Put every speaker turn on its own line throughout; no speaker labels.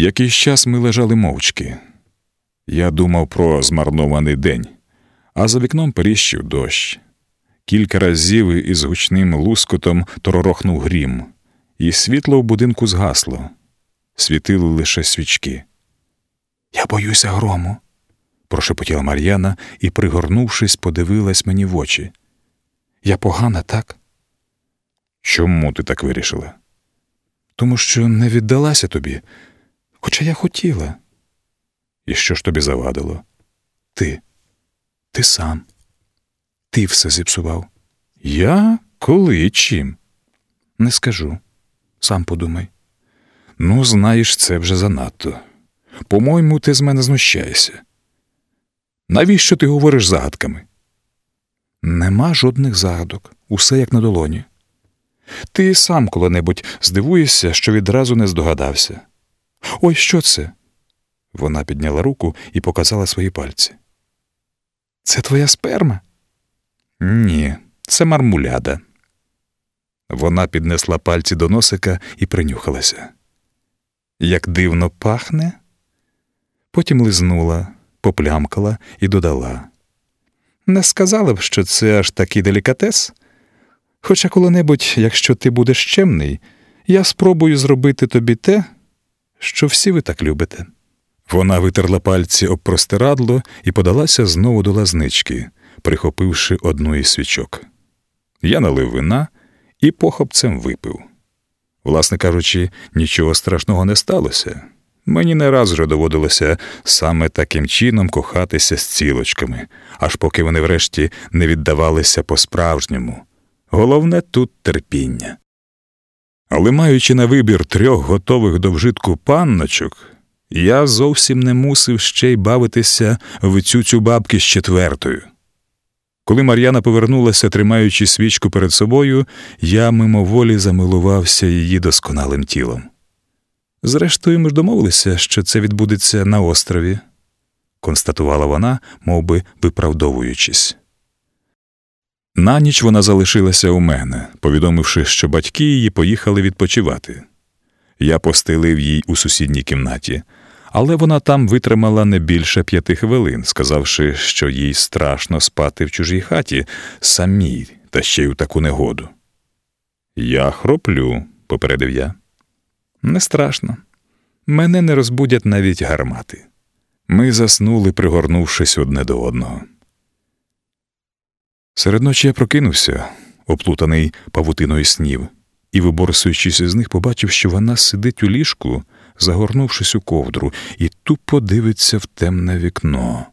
Якийсь час ми лежали мовчки. Я думав про змарнований день, а за вікном періщив дощ. Кілька разів із гучним лускотом торорохнув грім, і світло в будинку згасло. Світили лише свічки. Я боюся грому, прошепотіла Мар'яна і, пригорнувшись, подивилась мені в очі. Я погана, так? Чому ти так вирішила? Тому що не віддалася тобі, хоча я хотіла. І що ж тобі завадило? Ти, ти сам. Ти все зіпсував. Я? Коли і чим? Не скажу. Сам подумай. Ну, знаєш, це вже занадто. По-моєму, ти з мене знущаєшся. Навіщо ти говориш загадками? Нема жодних загадок, усе як на долоні. Ти сам коли-небудь здивуєшся, що відразу не здогадався. Ой, що це? Вона підняла руку і показала свої пальці. Це твоя сперма? Ні, це мармуляда. Вона піднесла пальці до носика і принюхалася. Як дивно пахне. Потім лизнула, поплямкала і додала. Не сказала б, що це аж такий делікатес. Хоча коли-небудь, якщо ти будеш чемний, я спробую зробити тобі те, що всі ви так любите. Вона витерла пальці об простирадло і подалася знову до лазнички, прихопивши одну із свічок. Я налив вина і похопцем випив. Власне кажучи, нічого страшного не сталося. Мені не раз вже доводилося саме таким чином кохатися з цілочками, аж поки вони врешті не віддавалися по-справжньому. Головне тут терпіння. Але маючи на вибір трьох готових до вжитку панночок, я зовсім не мусив ще й бавитися в цю бабки з четвертою. Коли Мар'яна повернулася, тримаючи свічку перед собою, я мимоволі замилувався її досконалим тілом. Зрештою, ми ж домовилися, що це відбудеться на острові, констатувала вона, мов би виправдовуючись. На ніч вона залишилася у мене, повідомивши, що батьки її поїхали відпочивати. Я постелив їй у сусідній кімнаті, але вона там витримала не більше п'яти хвилин, сказавши, що їй страшно спати в чужій хаті самій та ще й у таку негоду. Я хроплю, попередив я. Не страшно. Мене не розбудять навіть гармати. Ми заснули, пригорнувшись одне до одного. Серед ночі я прокинувся, оплутаний павутиною снів, і, виборсуючись із них, побачив, що вона сидить у ліжку, загорнувшись у ковдру, і тупо дивиться в темне вікно.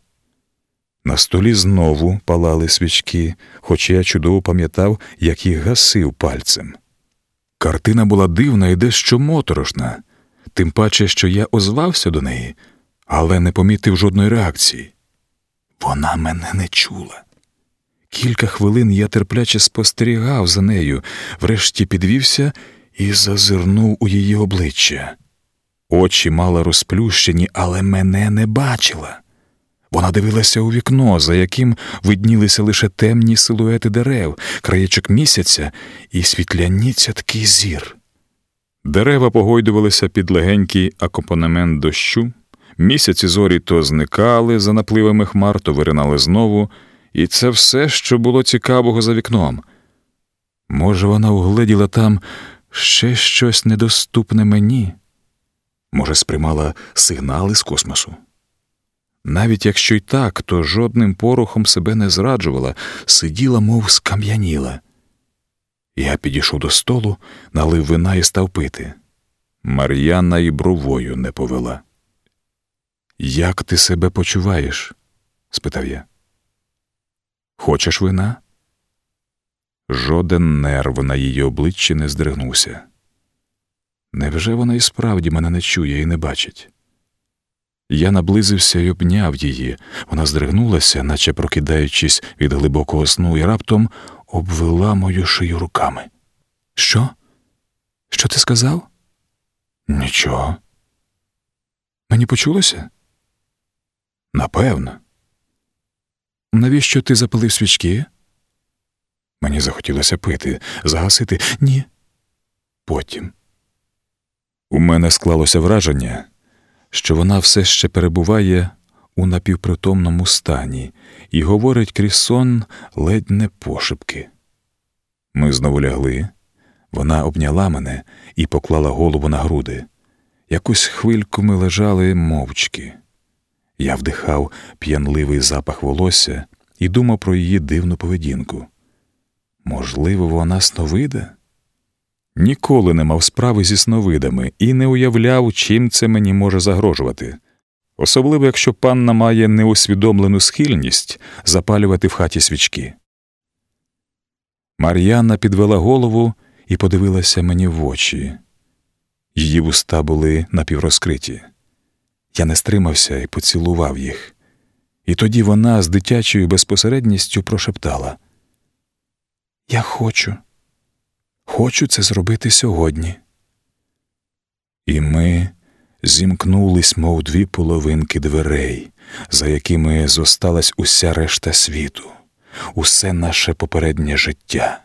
На столі знову палали свічки, хоч я чудово пам'ятав, як їх гасив пальцем. Картина була дивна і дещо моторошна, тим паче, що я озвався до неї, але не помітив жодної реакції. Вона мене не чула. Кілька хвилин я терпляче спостерігав за нею, врешті підвівся і зазирнув у її обличчя. Очі мала розплющені, але мене не бачила. Вона дивилася у вікно, за яким виднілися лише темні силуети дерев, краєчок місяця і світляні цятки зір. Дерева погойдувалися під легенький акомпанемент дощу, місяці зорі то зникали за напливами хмар, то виринали знову, і це все, що було цікавого за вікном. Може, вона угледіла там ще щось недоступне мені, може, сприймала сигнали з космосу. Навіть якщо й так, то жодним порухом себе не зраджувала, сиділа, мов скам'яніла. Я підійшов до столу, налив вина і став пити. Мар'яна і бровою не повела. Як ти себе почуваєш? спитав я. Хочеш вина? Жоден нерв на її обличчі не здригнувся. Невже вона і справді мене не чує і не бачить? Я наблизився і обняв її. Вона здригнулася, наче прокидаючись від глибокого сну, і раптом обвела мою шию руками. Що? Що ти сказав? Нічого. Мені почулося? Напевно. Навіщо ти запалив свічки? Мені захотілося пити, загасити. Ні. Потім. У мене склалося враження, що вона все ще перебуває у напівпритомному стані і говорить крізь сон ледь не пошепки. Ми знову лягли. Вона обняла мене і поклала голову на груди. Якусь хвильку ми лежали мовчки. Я вдихав п'янливий запах волосся і думав про її дивну поведінку. Можливо, вона сновида? Ніколи не мав справи зі сновидами і не уявляв, чим це мені може загрожувати, особливо якщо панна має неусвідомлену схильність запалювати в хаті свічки. Мар'яна підвела голову і подивилася мені в очі. Її вуста були напіврозкриті. Я не стримався і поцілував їх. І тоді вона з дитячою безпосередністю прошептала: Я хочу, хочу це зробити сьогодні. І ми зімкнулись, мов дві половинки дверей, за якими зосталась уся решта світу, усе наше попереднє життя.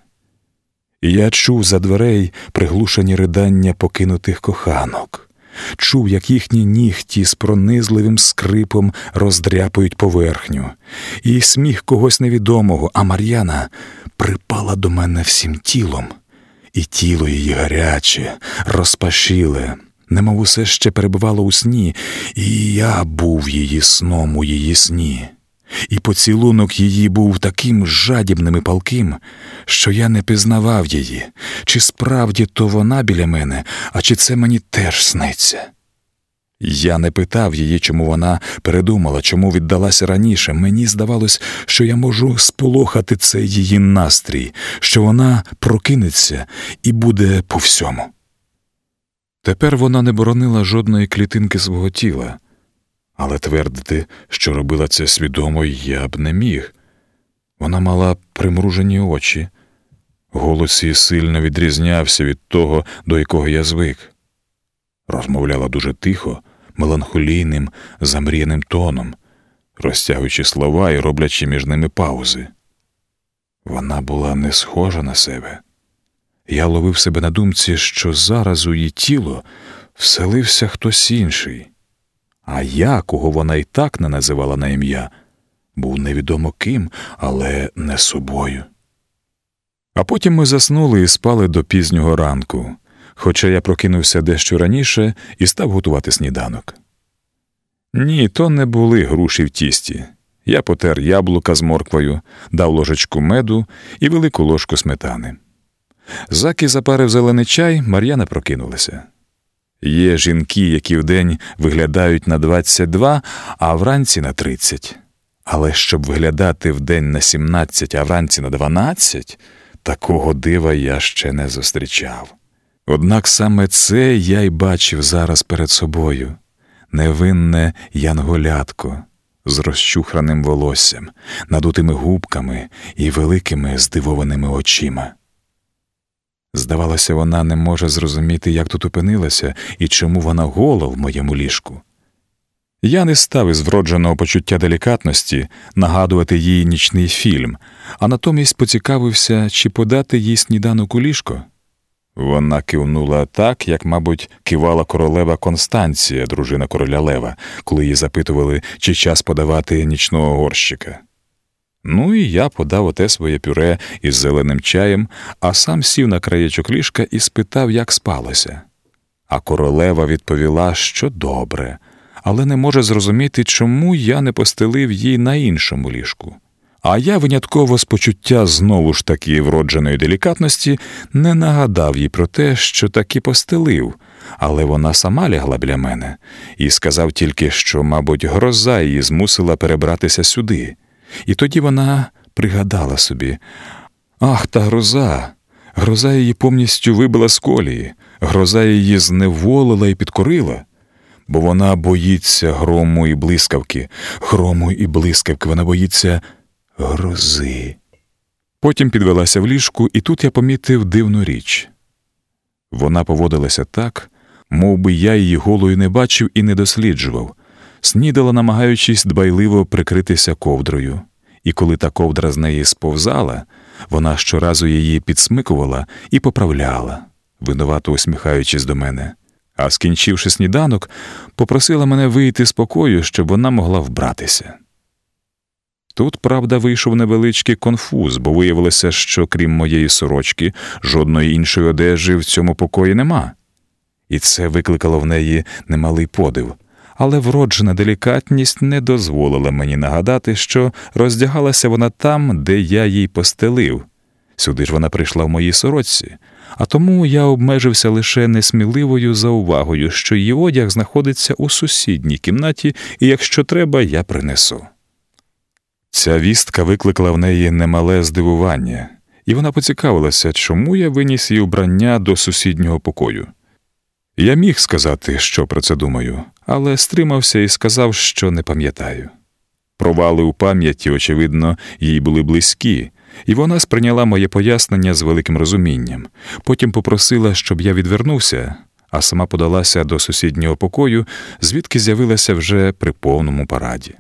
І я чув за дверей приглушені ридання покинутих коханок, чув, як їхні нігті з пронизливим скрипом роздряпують поверхню, і сміх когось невідомого, а Мар'яна припала до мене всім тілом, і тіло її гаряче, розпашіле, немов усе ще перебувало у сні, і я був її сном у її сні і поцілунок її був таким жадібним і палким, що я не пізнавав її, чи справді то вона біля мене, а чи це мені теж сниться. Я не питав її, чому вона передумала, чому віддалася раніше. Мені здавалось, що я можу сполохати цей її настрій, що вона прокинеться і буде по всьому. Тепер вона не боронила жодної клітинки свого тіла але твердити, що робила це свідомо, я б не міг. Вона мала примружені очі, голос її сильно відрізнявся від того, до якого я звик. Розмовляла дуже тихо, меланхолійним, замріяним тоном, розтягуючи слова і роблячи між ними паузи. Вона була не схожа на себе. Я ловив себе на думці, що зараз у її тіло вселився хтось інший. А я, кого вона і так не називала на ім'я, був невідомо ким, але не собою. А потім ми заснули і спали до пізнього ранку, хоча я прокинувся дещо раніше і став готувати сніданок. Ні, то не були груші в тісті. Я потер яблука з морквою, дав ложечку меду і велику ложку сметани. Заки запарив зелений чай, Мар'яна прокинулася. Є жінки, які вдень виглядають на 22, а вранці на 30. Але щоб виглядати вдень на 17, а вранці на 12, такого дива я ще не зустрічав. Однак саме це я й бачив зараз перед собою невинне янголятко з розчухраним волоссям, надутими губками і великими здивованими очима. Здавалося, вона не може зрозуміти, як тут опинилася і чому вона гола в моєму ліжку. Я не став із вродженого почуття делікатності нагадувати їй нічний фільм, а натомість поцікавився, чи подати їй сніданок у ліжко. Вона кивнула так, як, мабуть, кивала королева Констанція, дружина короля Лева, коли її запитували, чи час подавати нічного горщика. Ну і я подав оте своє пюре із зеленим чаєм, а сам сів на краєчок ліжка і спитав, як спалося. А королева відповіла, що добре, але не може зрозуміти, чому я не постелив їй на іншому ліжку. А я винятково з почуття знову ж таки вродженої делікатності не нагадав їй про те, що таки постелив, але вона сама лягла біля мене і сказав тільки, що, мабуть, гроза її змусила перебратися сюди. І тоді вона пригадала собі ах, та гроза! Гроза її повністю вибила з колії, гроза її зневолила і підкорила, бо вона боїться грому і блискавки, грому і блискавки, вона боїться грози. Потім підвелася в ліжку, і тут я помітив дивну річ. Вона поводилася так, мов би я її голою не бачив і не досліджував, снідала, намагаючись дбайливо прикритися ковдрою, і коли та ковдра з неї сповзала, вона щоразу її підсмикувала і поправляла, винувато усміхаючись до мене. а скінчивши сніданок, попросила мене вийти з покою, щоб вона могла вбратися. Тут, правда, вийшов невеличкий конфуз, бо виявилося, що крім моєї сорочки, жодної іншої одежі в цьому покої нема. І це викликало в неї немалий подив, але вроджена делікатність не дозволила мені нагадати, що роздягалася вона там, де я їй постелив. Сюди ж вона прийшла в моїй сорочці, а тому я обмежився лише несміливою заувагою, що її одяг знаходиться у сусідній кімнаті, і якщо треба, я принесу. Ця вістка викликала в неї немале здивування, і вона поцікавилася, чому я виніс її убрання до сусіднього покою. Я міг сказати, що про це думаю, але стримався і сказав, що не пам'ятаю. Провали у пам'яті, очевидно, їй були близькі, і вона сприйняла моє пояснення з великим розумінням, потім попросила, щоб я відвернувся, а сама подалася до сусіднього покою, звідки з'явилася вже при повному параді.